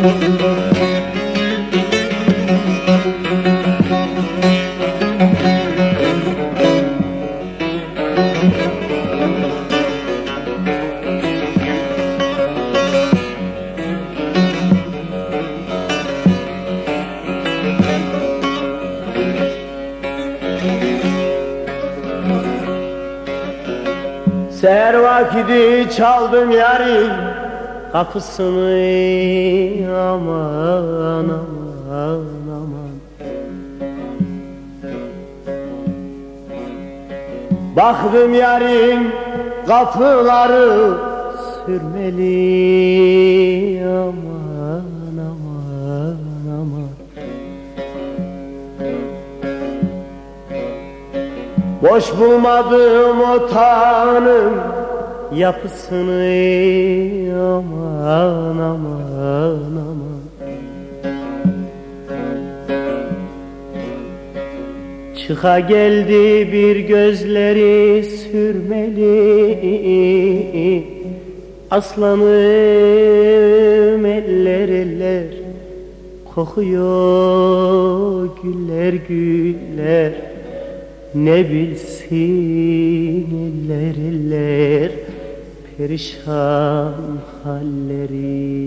Seher vakidi çaldım yarim kapısını aman aman aman. Baktım yarim kapıları sürmeli. Aman aman aman. Boş bulmadım otağının yapısını aman aman aman. Çıka geldi bir gözleri sürmeli. Aslanım eller eller Kokuyor güller güller. Ne bilsin eller eller perişan halleri.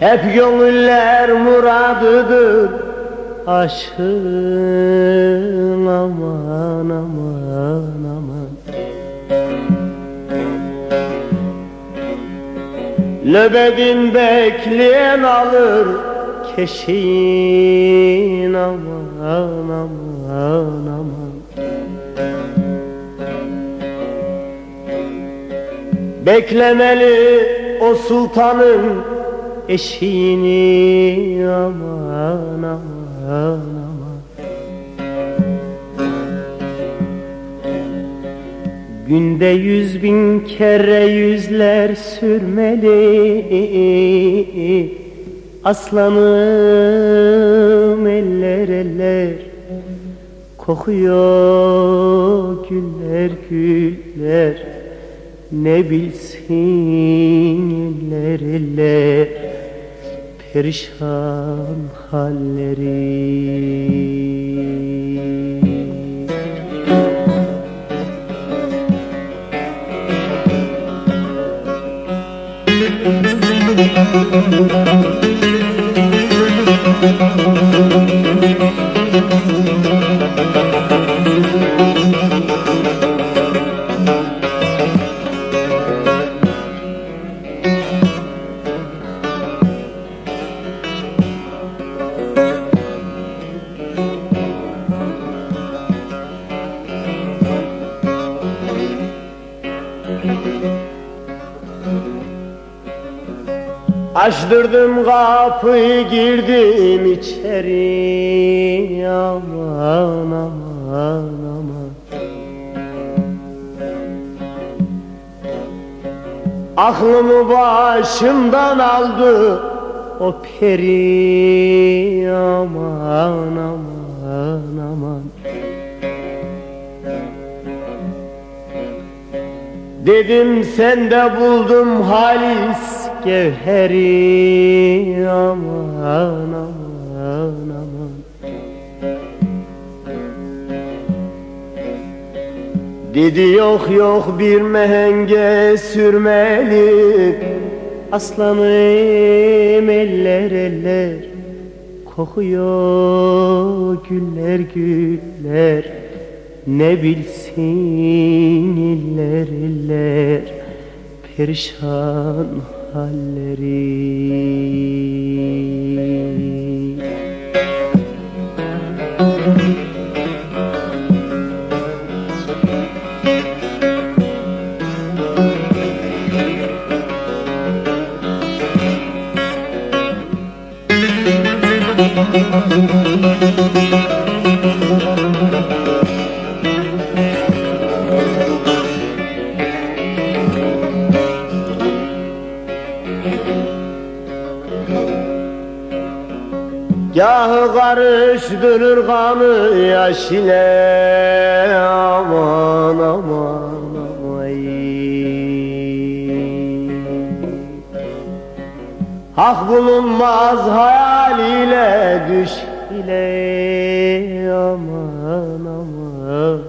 Hep gönüller muradıdır Aşkın Löbedin bekleyen alır Keşin aman aman aman. Beklemeli o sultanın eşiğini aman Günde yüz bin kere yüzler sürmeli. Aslanım eller eller Kokuyor güller güller. Ne bilsin eller eller Perişan halleri thank Açtırdım kapıyı girdim içeri. Aman aman aman. Aklımı başımdan aldı o peri. Aman aman aman. Dedim sende buldum halis gevheri aman aman aman. Dedi yok yok bir mehenge sürmeli Aslanım eller eller. Kokuyor güller güller. Ne bilsin iller iller Perişan halleri Karıştırır kanı yaş ile aman aman Hak bulunmaz hayaliyle düş ile. Aman aman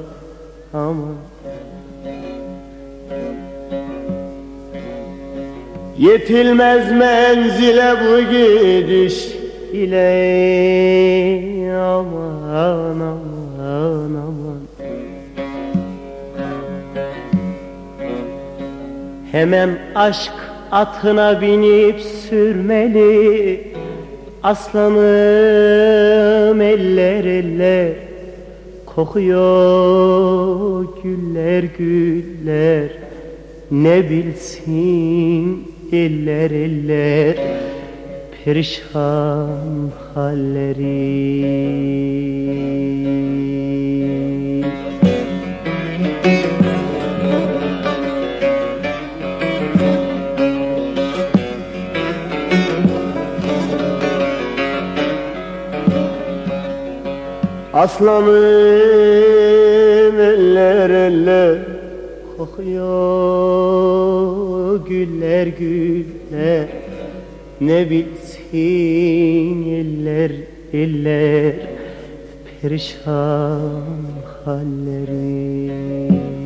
aman. Yetilmez menzile bu gidiş ile aman aman aman. Hemen aşk atına binip sürmeli Aslanım eller eller. Kokuyor güller güller Ne bilsin eller eller Perişan halleri. Aslanım eller eller Kokuyor güller güller. Ne bilsin Lakin eller eller perişan hallerim